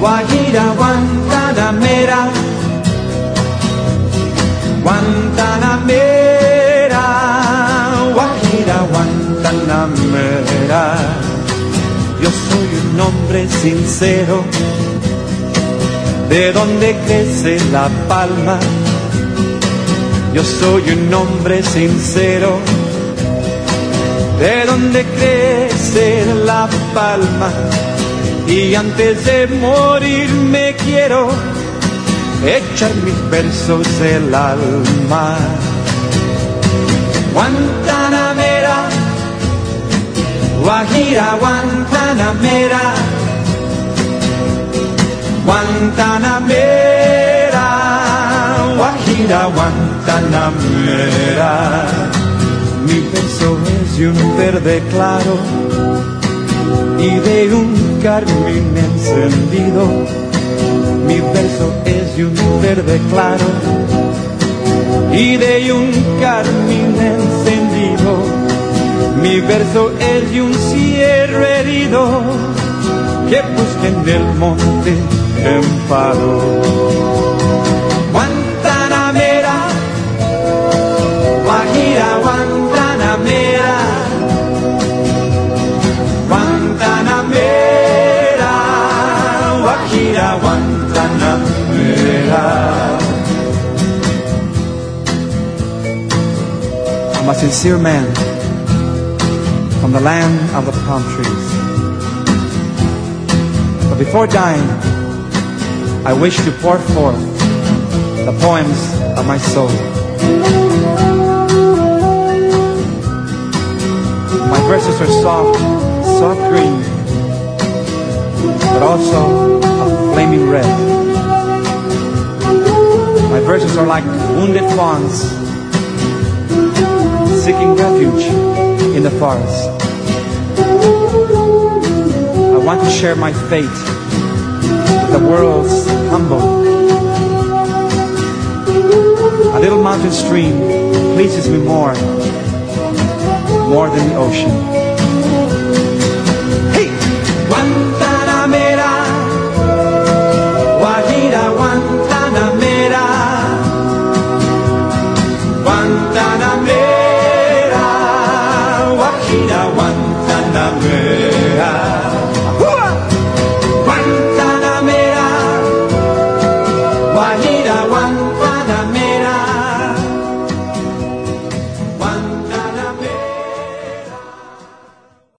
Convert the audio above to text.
Guajira, Guantanamera, Guantanamera, Guajira, Guantanamera. Yo soy un hombre sincero, de donde crece la palma. Yo soy un hombre sincero, de donde crece la palma y antes de morir me quiero echar mis versos del alma. Guantanamera, Guajira, Guantanamera, Guantanamera, Guajira, Guantanamera. Mi verso es de un verde claro y de un carmín encendido. Mi verso es de un verde claro y de un carmín encendido. Mi verso es de un cierro herido que busca en el monte emparo. Sincere man from the land of the palm trees. But before dying, I wish to pour forth the poems of my soul. My verses are soft, soft green, but also a flaming red. My verses are like wounded fawns seeking refuge in the forest. I want to share my fate with the world's humble. A little mountain stream pleases me more, more than the ocean.